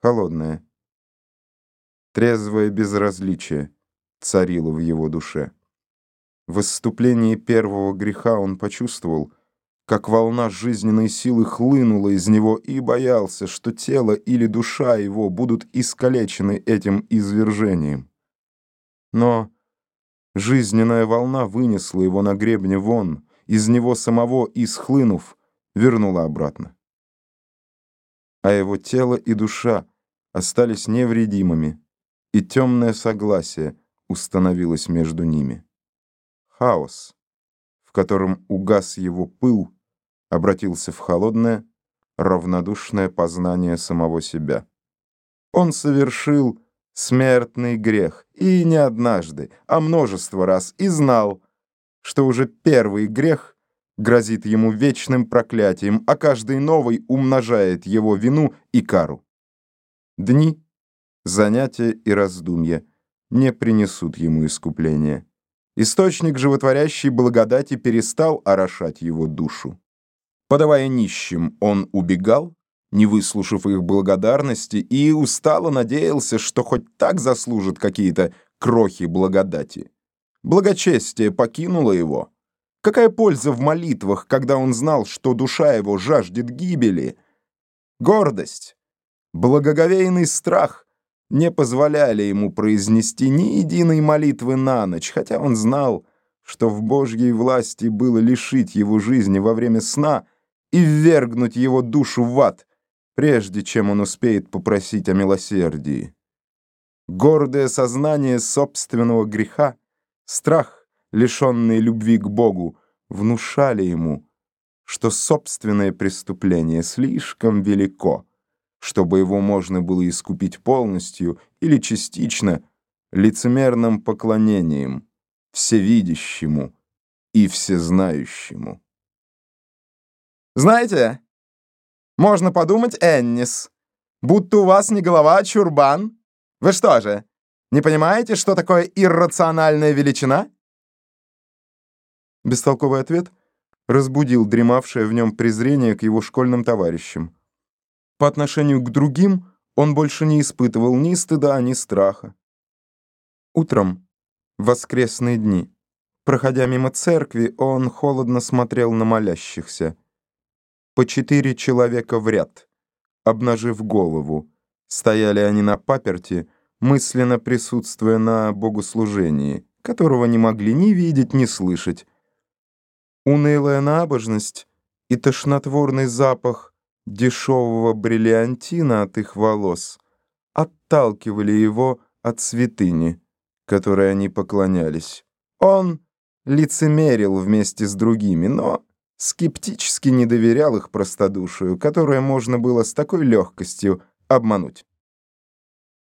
холодное. Трезвое безразличие царило в его душе. В исступлении первого греха он почувствовал, как волна жизненной силы хлынула из него и боялся, что тело или душа его будут искалечены этим извержением. Но жизненная волна вынесла его на гребне вон, из него самого и, схлынув, вернула обратно. А его тело и душа остались невредимыми, и темное согласие установилось между ними. Хаос, в котором угас его пыл, обратился в холодное, равнодушное познание самого себя. Он совершил смертный грех, и не однажды, а множество раз, и знал, что уже первый грех грозит ему вечным проклятием, а каждый новый умножает его вину и кару. Дни, занятия и раздумья не принесут ему искупления. Источник животворящей благодати перестал орошать его душу. Подавая нищим, он убегал, не выслушав их благодарности, и устало надеялся, что хоть так заслужит какие-то крохи благодати. Благочестие покинуло его. Какая польза в молитвах, когда он знал, что душа его жаждет гибели? Гордость, благоговейный страх не позволяли ему произнести ни единой молитвы на ночь, хотя он знал, что в Божьей власти было лишить его жизни во время сна и ввергнуть его душу в ад, прежде чем он успеет попросить о милосердии. Гордое сознание собственного греха, страх, лишенный любви к Богу, внушали ему, что собственное преступление слишком велико, чтобы его можно было искупить полностью или частично лицемерным поклонением всевидящему и всезнающему. «Знаете, можно подумать, Эннис, будто у вас не голова, а чурбан. Вы что же, не понимаете, что такое иррациональная величина?» Бестолковый ответ разбудил дремавшее в нем презрение к его школьным товарищам. По отношению к другим он больше не испытывал ни стыда, ни страха. Утром, в воскресные дни, проходя мимо церкви, он холодно смотрел на молящихся. По четыре человека в ряд, обнажив голову, стояли они на паперти, мысленно присутствуя на богослужении, которого не могли ни видеть, ни слышать. Унылая набожность и тошнотворный запах дешевого бриллиантина от их волос отталкивали его от святыни, которой они поклонялись. Он лицемерил вместе с другими, но скептически не доверял их простодушию, которое можно было с такой легкостью обмануть.